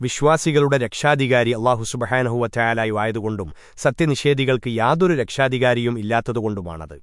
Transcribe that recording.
വിശ്വാസികളുടെ രക്ഷാധികാരി അള്ളാഹു സുബഹാനഹുവറ്റായാലായി ആയതുകൊണ്ടും സത്യനിഷേധികൾക്ക് യാതൊരു രക്ഷാധികാരിയും ഇല്ലാത്തതുകൊണ്ടുമാണത്.